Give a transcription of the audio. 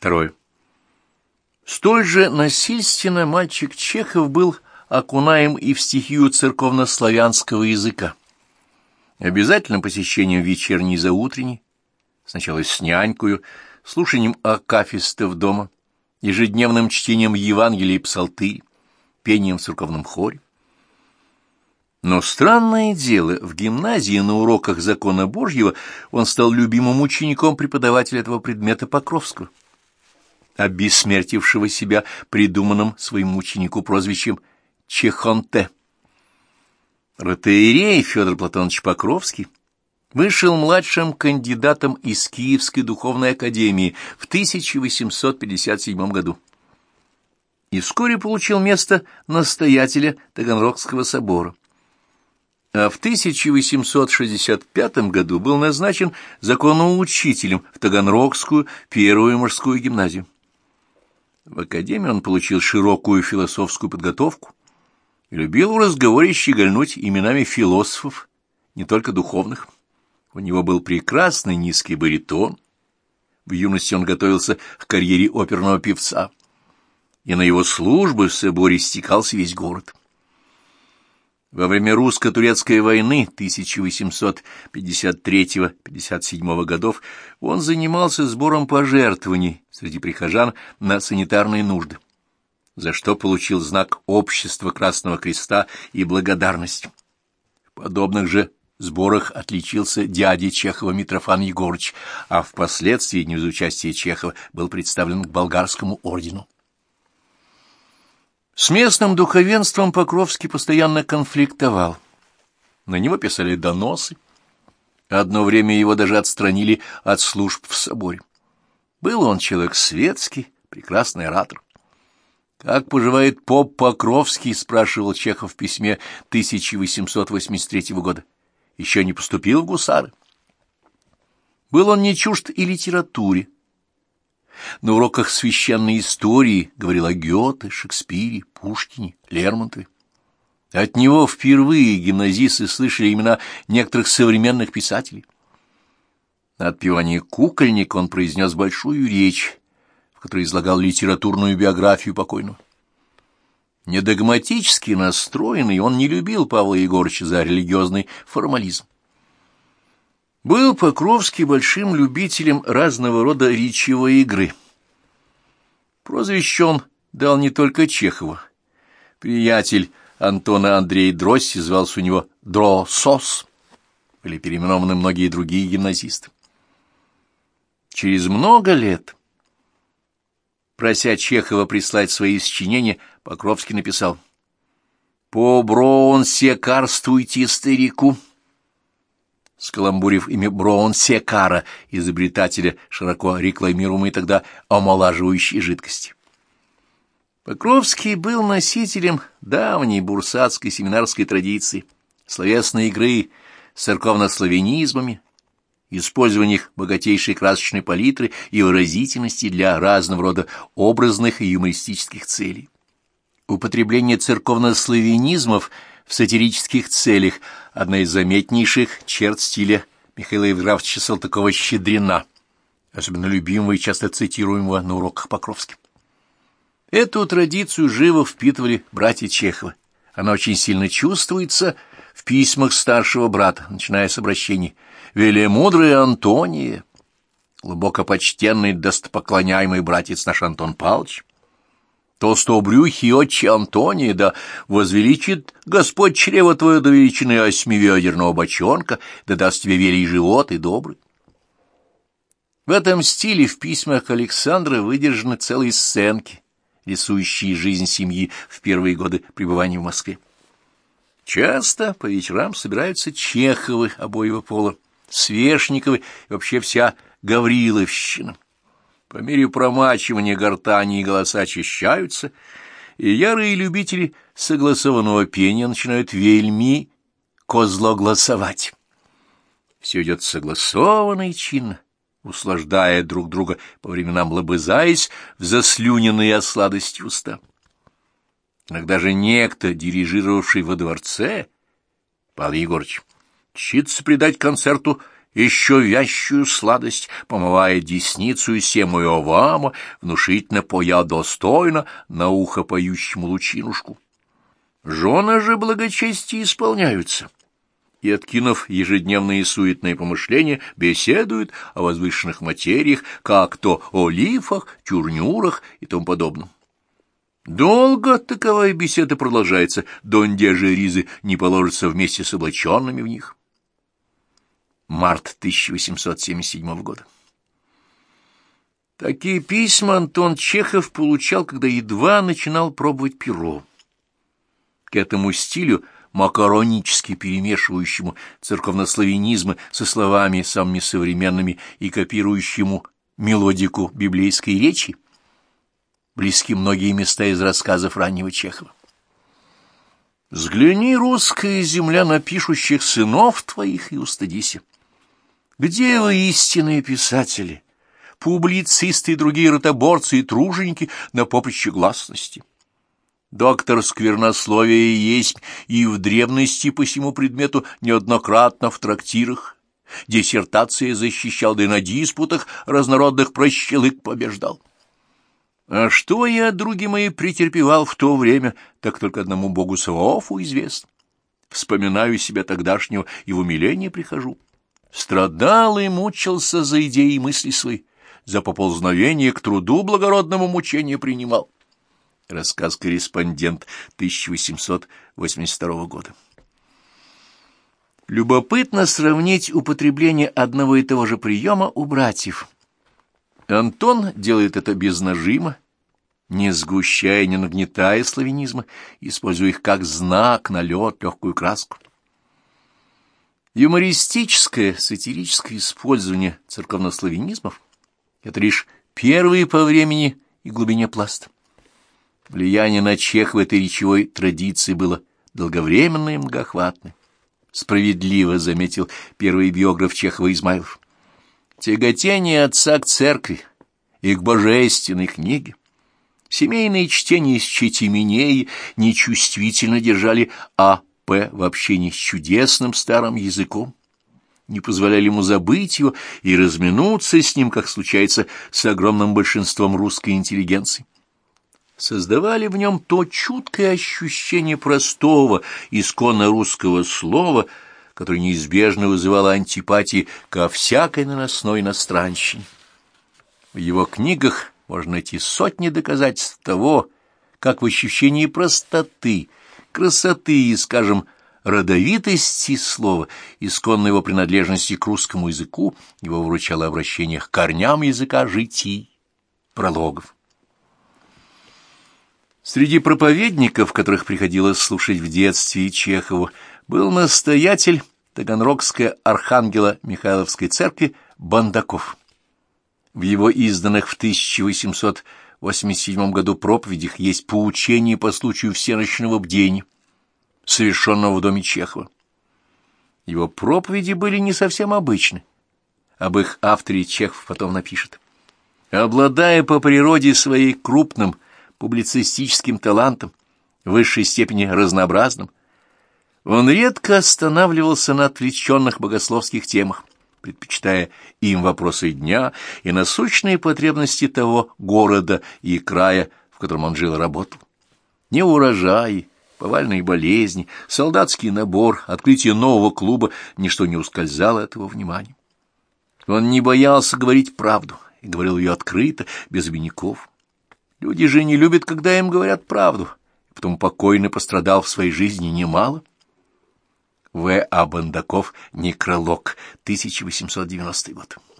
Второе. Столь же насильственно мальчик Чехов был окунаем и в стихию церковно-славянского языка. Обязательным посещением вечерней за утренней, сначала с нянькою, слушанием акафистов дома, ежедневным чтением Евангелия и псалтырь, пением в церковном хоре. Но странное дело, в гимназии на уроках закона Божьего он стал любимым учеником преподавателя этого предмета Покровского, обессмертившего себя придуманным своему ученику прозвищем Чехонте. Ротеерей Федор Платонович Покровский вышел младшим кандидатом из Киевской духовной академии в 1857 году и вскоре получил место настоятеля Таганрогского собора. А в 1865 году был назначен законоучителем в Таганрогскую первую мужскую гимназию. В академии он получил широкую философскую подготовку и любил в разговоре щегольнуть именами философов, не только духовных. У него был прекрасный низкий баритон. В юности он готовился к карьере оперного певца, и на его службы в соборе стекался весь город. Во время русско-турецкой войны 1853-57 годов он занимался сбором пожертвований среди прихожан на санитарные нужды, за что получил знак Общества Красного Креста и благодарность. В подобных же сборах отличился дядя Чехова Митрофан Егорыч, а впоследствии, не без участия Чехова, был представлен к болгарскому ордену. С местным духовенством Покровский постоянно конфликтовал. На него писали доносы. Одно время его даже отстранили от служб в соборе. Был он человек светский, прекрасный оратор. «Как поживает поп Покровский?» — спрашивал Чехов в письме 1883 года еще не поступил в гусары. Был он не чужд и литературе. На уроках священной истории говорил о Гёте, Шекспире, Пушкине, Лермонтове. От него впервые гимназисты слышали имена некоторых современных писателей. На отпевании кукольник он произнес большую речь, в которой излагал литературную биографию покойного. Недогматически настроенный, он не любил Павла Егорыча за религиозный формализм. Был Покровский большим любителем разного рода речевой игры. Прозвище он дал не только Чехову. Приятель Антона Андрей Дросси звался у него Дросос. Были переименованы многие другие гимназисты. Через много лет Прося Чехова прислать свои сочинения, Покровский написал «По броон-секарствуйте старику». Скаламбурив имя Броун-Секара, изобретателя широко рекламируемой тогда омолаживающей жидкости. Покровский был носителем давней бурсатской семинарской традиции, словесной игры с церковно-славянизмами, использование их богатейшей красочной палитры и выразительности для разного рода образных и юмористических целей. Употребление церковно-славянизмов в сатирических целях – одна из заметнейших черт стиля Михаила Евграфовича Салтыкова-Щедрина, особенно любимого и часто цитируемого на уроках Покровским. Эту традицию живо впитывали братья Чеховы. Она очень сильно чувствуется в письмах старшего брата, начиная с обращений – велемудрый Антония, глубоко почтенный, достопоклоняемый братец наш Антон Павлович, толстобрюхий отче Антония, да возвеличит Господь чрево твое до величины осьмиведерного бочонка, да даст тебе велий живот и добрый. В этом стиле в письмах Александра выдержаны целые сценки, рисующие жизнь семьи в первые годы пребывания в Москве. Часто по вечерам собираются Чеховы обоего пола, Свешниковы и вообще вся Гавриловщина. По мере промачивания гортани и голоса очищаются, и ярые любители согласованного пения начинают вельми козлогласовать. Все идет согласованно и чинно, услаждая друг друга, по временам лобызаясь в заслюненные от сладости уста. Иногда же некто, дирижировавший во дворце, Павел Егорович, чится придать концерту еще вящую сладость, помывая десницу и семую овама, внушительно поя достойно на ухо поющему лучинушку. Жены же благочестие исполняются, и, откинув ежедневные суетные помышления, беседуют о возвышенных материях, как то о лифах, тюрнюрах и тому подобном. Долго таковая беседа продолжается, донде же ризы не положатся вместе с облаченными в них. Март 1877 года. Такие письма Антон Чехов получал, когда едва начинал пробовать перо. К этому стилю, макаронически перемешивающему церковнославянизмы со словами самыми современными и копирующему мелодику библейской речи, близки многие места из рассказов раннего Чехова. «Взгляни, русская земля, на пишущих сынов твоих и устыдися. Где вы, истинные писатели, публицисты и другие ротоборцы и труженики на поприще гласности?» Доктор сквернословия есть и в древности по всему предмету неоднократно в трактирах. Диссертации защищал, да и на диспутах разнородных прощелык побеждал. А что я, други мои, претерпевал в то время, так только одному богу Саваофу известно. Вспоминаю себя тогдашнего и в умиление прихожу. Страдал и мучился за идеи и мысли свои, за поползновение к труду благородному мучения принимал. Рассказ «Корреспондент» 1882 года. Любопытно сравнить употребление одного и того же приема у братьев – Антон делает это без нажима, не сгущая, не нагнетая славянизма, используя их как знак, налет, легкую краску. Юмористическое, сатирическое использование церковнославянизмов — это лишь первый по времени и глубине пласт. Влияние на чех в этой речевой традиции было долговременное и многоохватное. Справедливо заметил первый биограф Чехова Измайлов. Тяготение отца к церкви и к божественной книге, семейные чтения из Четименеи нечувствительно держали А.П. в общении с чудесным старым языком, не позволяли ему забыть его и разминуться с ним, как случается с огромным большинством русской интеллигенции создавали в нем то чуткое ощущение простого, исконно русского слова — которое неизбежно вызывало антипатии ко всякой наносной иностранщине. В его книгах можно найти сотни доказательств того, как в ощущении простоты, красоты и, скажем, родовитости слова, исконной его принадлежности к русскому языку, его вручало обращение к корням языка житий, прологов. Среди проповедников, которых приходилось слушать в детстве Чехову, был настоятель Таганрогской Архангела Михайловской церкви Бандаков. В его изданных в 1887 году проповедях есть поучение по случаю всеночного бдения, совершенного в доме Чехова. Его проповеди были не совсем обычны. Об их авторе Чехов потом напишет. Обладая по природе своей крупным публицистическим талантом, в высшей степени разнообразным, он редко останавливался на отвлеченных богословских темах, предпочитая им вопросы дня и насущные потребности того города и края, в котором он жил и работал. Не урожаи, повальные болезни, солдатский набор, открытие нового клуба — ничто не ускользало от его внимания. Он не боялся говорить правду и говорил ее открыто, без обиняков. Люди же не любят, когда им говорят правду, потом покойно пострадал в своей жизни немало. В. А. Бандаков, некролог, 1890 год.